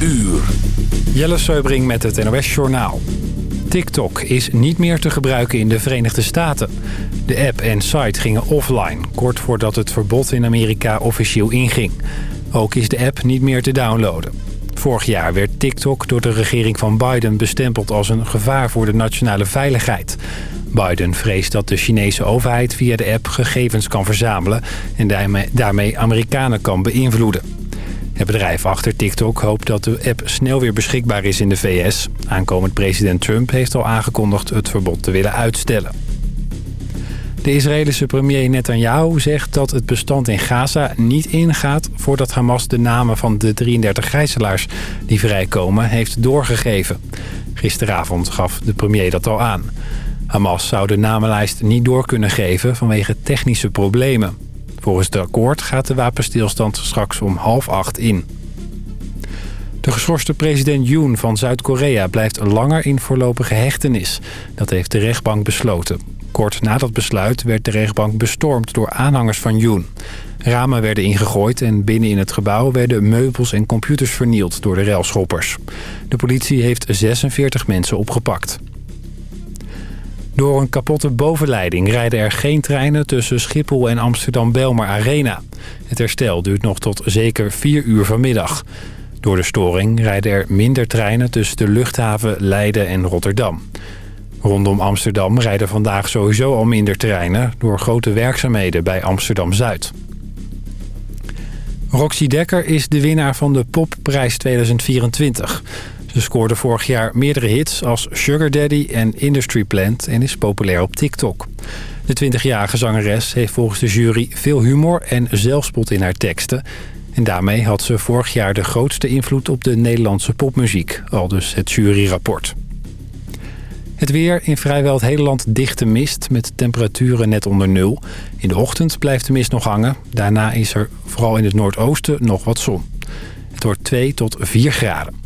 uur. Jelle Seubring met het NOS Journaal. TikTok is niet meer te gebruiken in de Verenigde Staten. De app en site gingen offline, kort voordat het verbod in Amerika officieel inging. Ook is de app niet meer te downloaden. Vorig jaar werd TikTok door de regering van Biden bestempeld als een gevaar voor de nationale veiligheid. Biden vreest dat de Chinese overheid via de app gegevens kan verzamelen... en daarmee Amerikanen kan beïnvloeden. Het bedrijf achter TikTok hoopt dat de app snel weer beschikbaar is in de VS. Aankomend president Trump heeft al aangekondigd het verbod te willen uitstellen. De Israëlische premier Netanyahu zegt dat het bestand in Gaza niet ingaat... voordat Hamas de namen van de 33 gijzelaars die vrijkomen heeft doorgegeven. Gisteravond gaf de premier dat al aan. Hamas zou de namenlijst niet door kunnen geven vanwege technische problemen. Volgens het akkoord gaat de wapenstilstand straks om half acht in. De geschorste president Yoon van Zuid-Korea blijft langer in voorlopige hechtenis. Dat heeft de rechtbank besloten. Kort na dat besluit werd de rechtbank bestormd door aanhangers van Yoon. Ramen werden ingegooid en binnen in het gebouw werden meubels en computers vernield door de railschoppers. De politie heeft 46 mensen opgepakt. Door een kapotte bovenleiding rijden er geen treinen tussen Schiphol en Amsterdam-Belmer Arena. Het herstel duurt nog tot zeker 4 uur vanmiddag. Door de storing rijden er minder treinen tussen de luchthaven Leiden en Rotterdam. Rondom Amsterdam rijden vandaag sowieso al minder treinen... door grote werkzaamheden bij Amsterdam-Zuid. Roxy Dekker is de winnaar van de Popprijs 2024. Ze scoorde vorig jaar meerdere hits als Sugar Daddy en Industry Plant... en is populair op TikTok. De 20-jarige zangeres heeft volgens de jury veel humor en zelfspot in haar teksten... En daarmee had ze vorig jaar de grootste invloed op de Nederlandse popmuziek, al dus het juryrapport. Het weer in vrijwel het hele land dichte mist met temperaturen net onder nul. In de ochtend blijft de mist nog hangen. Daarna is er vooral in het noordoosten nog wat zon. Het wordt 2 tot 4 graden.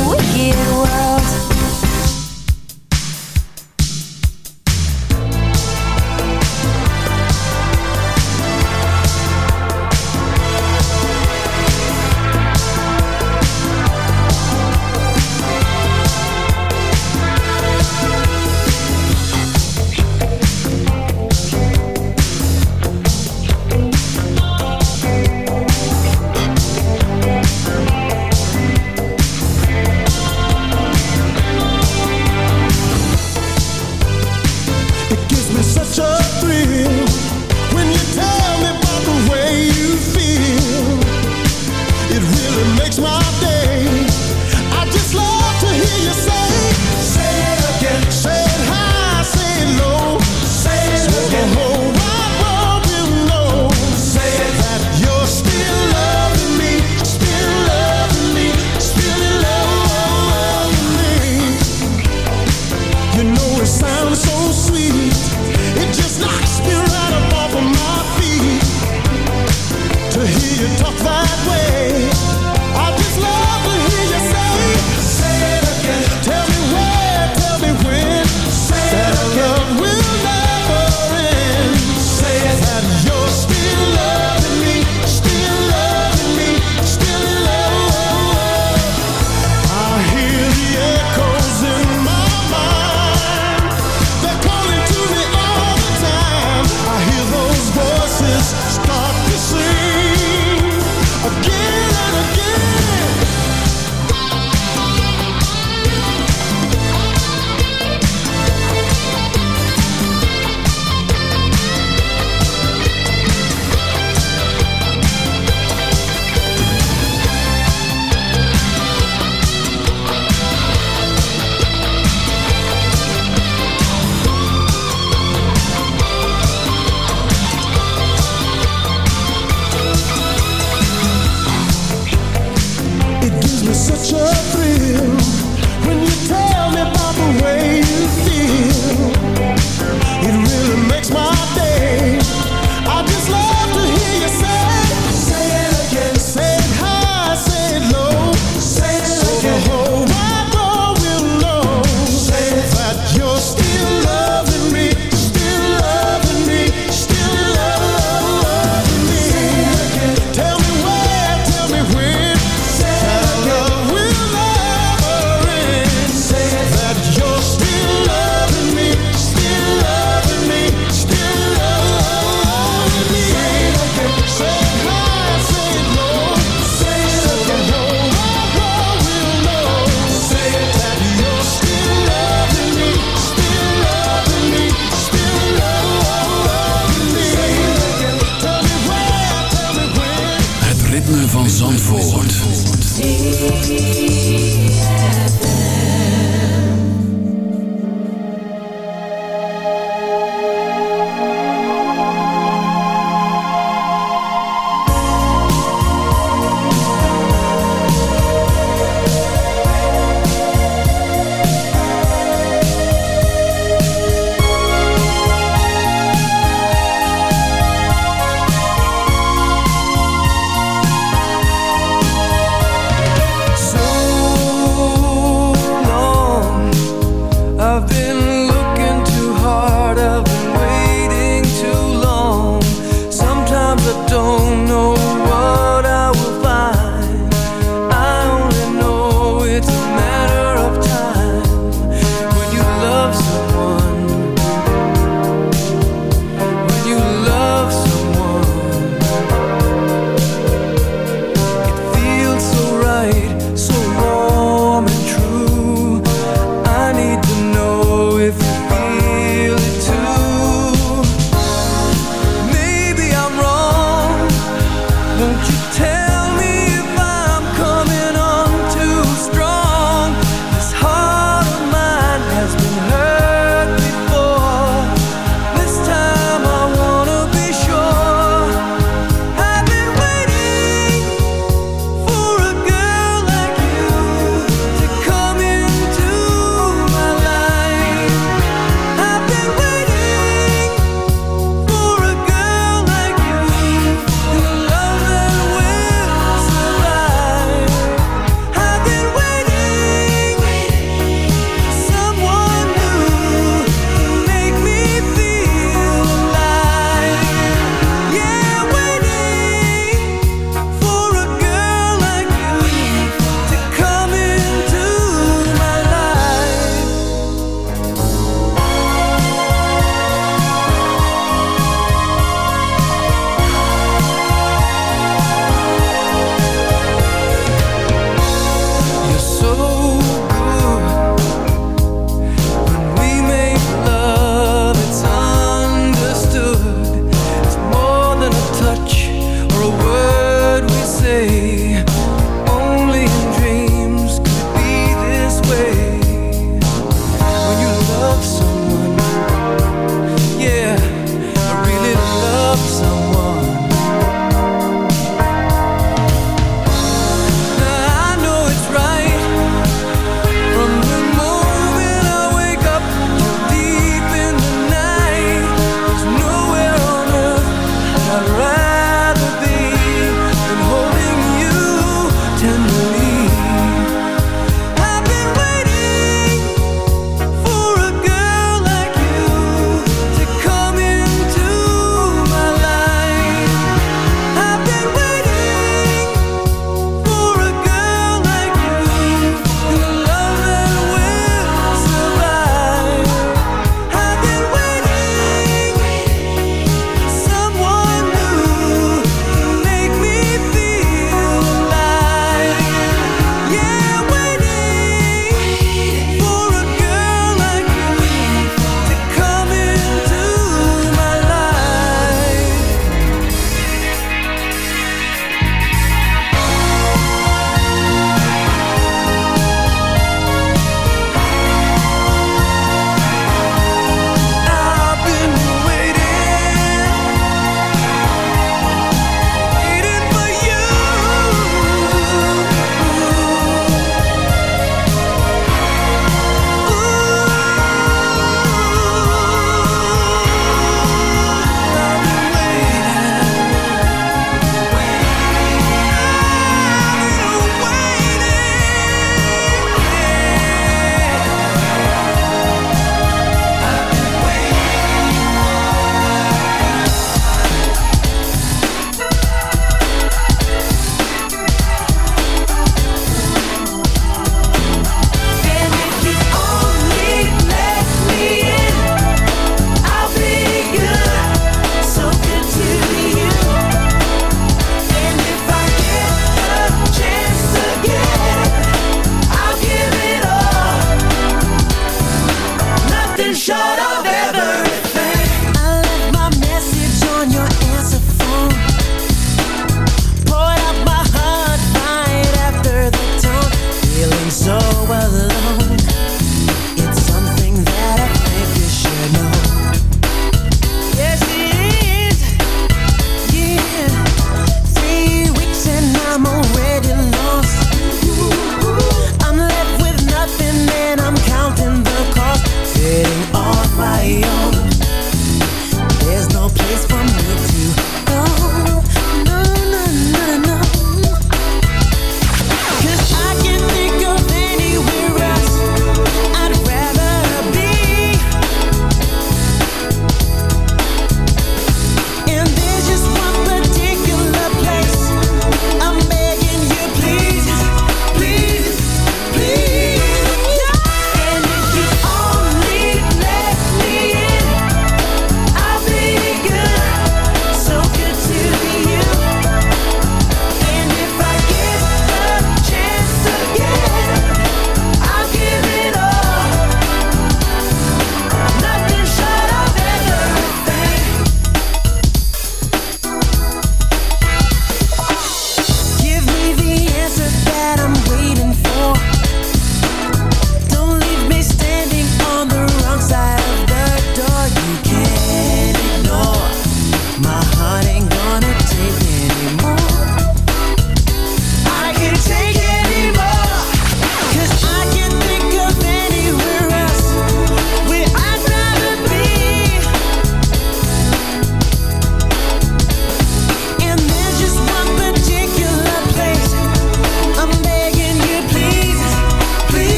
And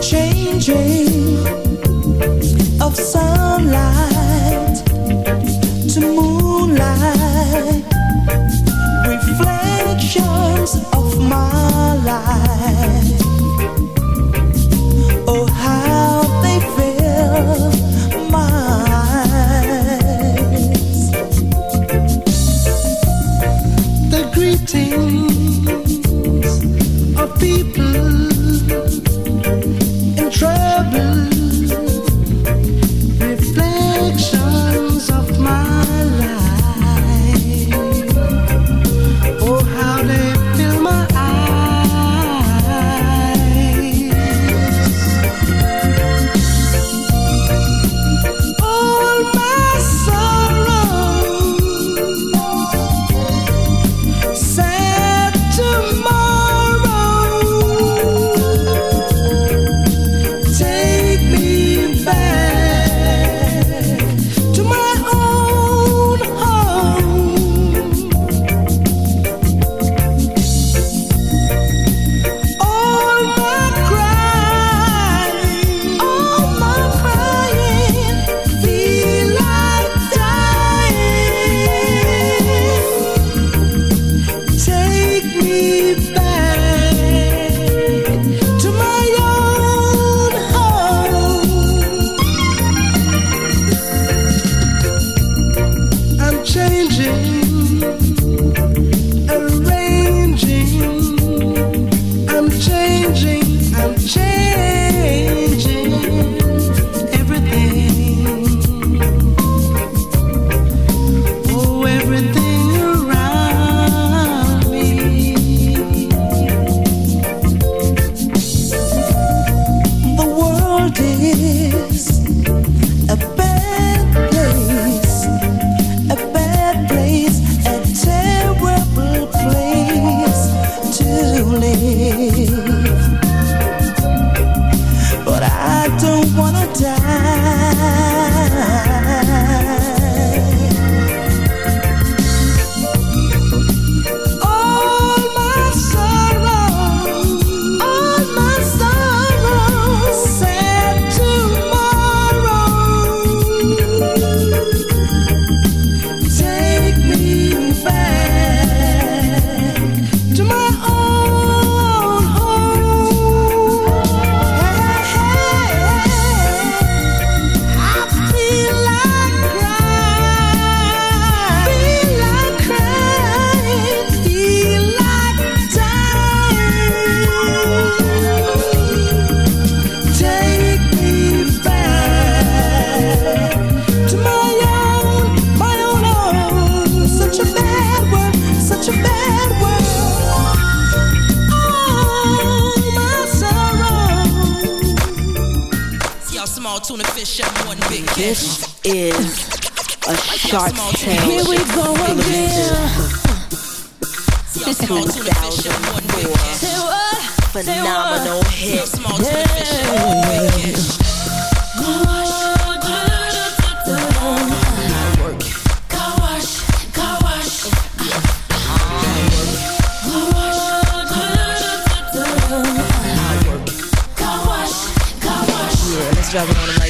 changing of sunlight to moon. driving on the right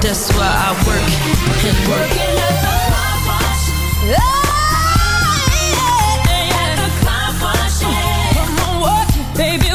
That's why I work and work. Working at the car wash. Oh, yeah. Working at the car wash. Yeah. Come on, work, baby.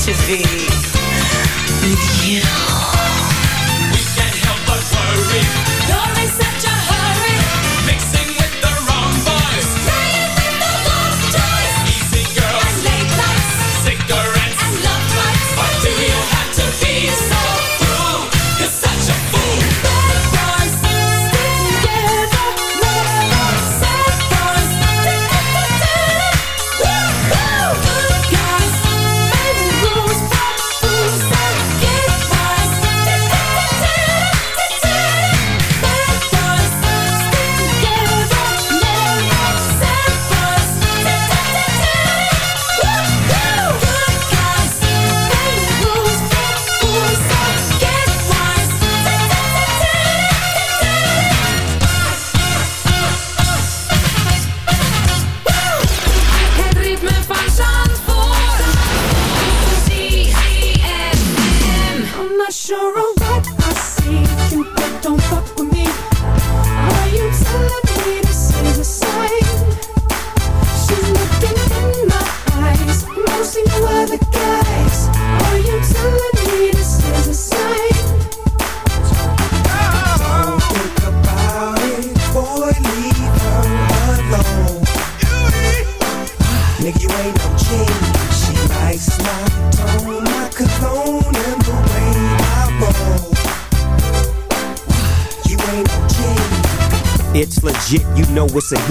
TV.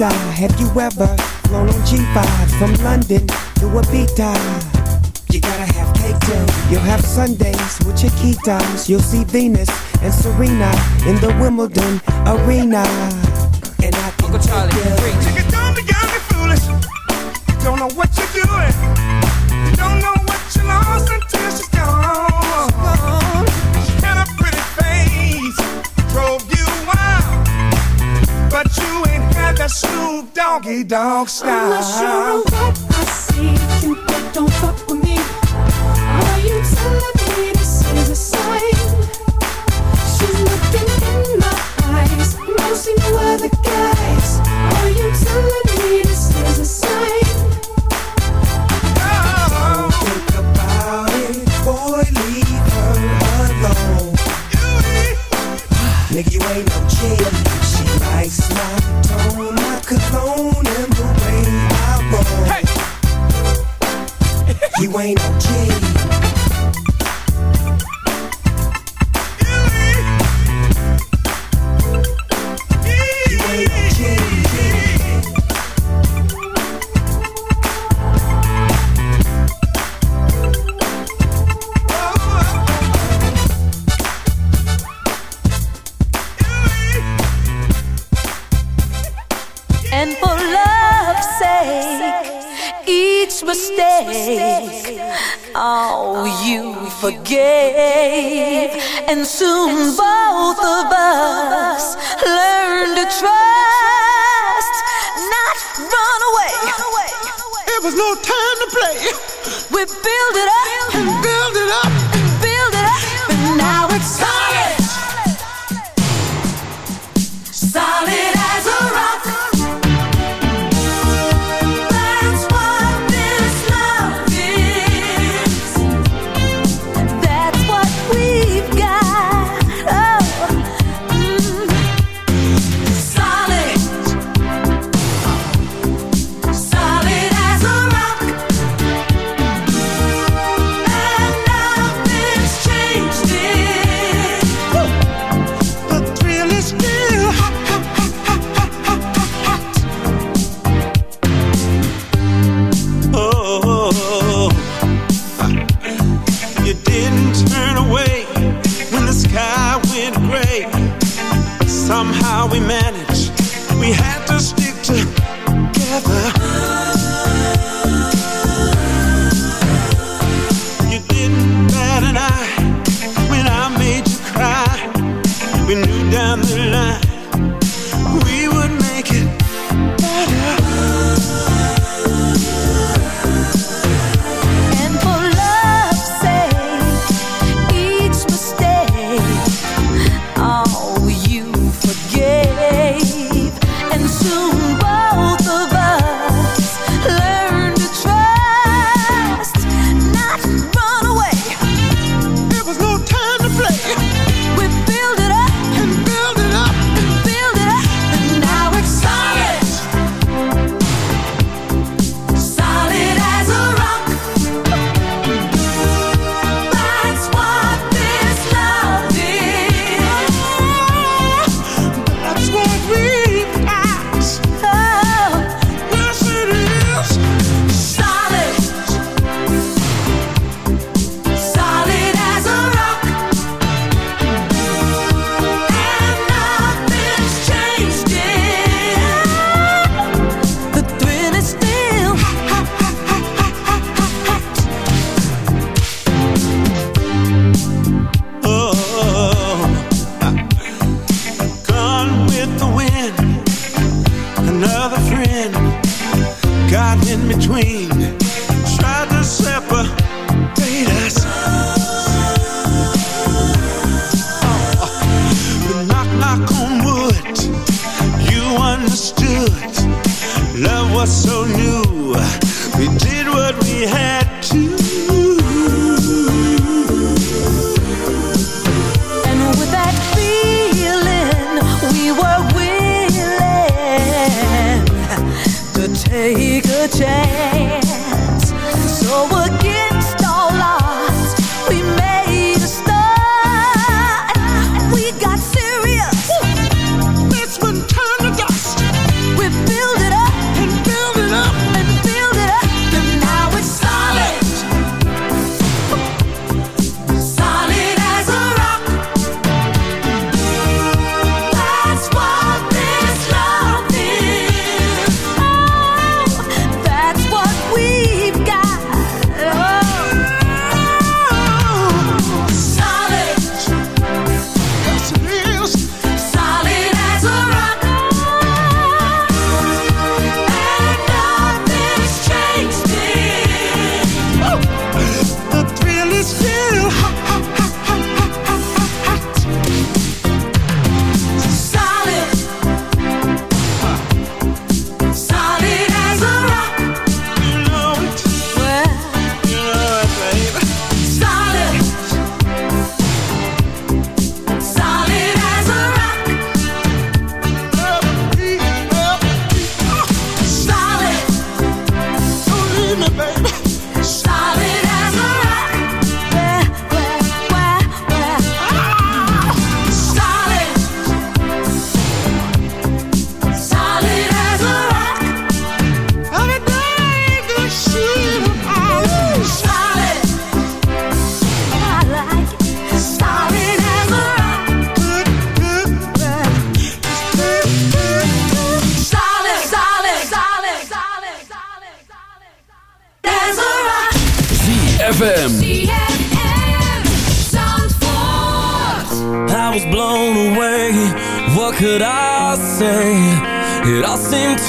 Mamacita, have you ever flown on G5 from London to Ibiza? You gotta have cake too. You'll have Sundays with your key times. You'll see Venus and Serena in the Wimbledon arena. And I can Uncle Charlie, You can don't be young foolish. You don't know what Dog I'm not sure style. I see, you, but don't fuck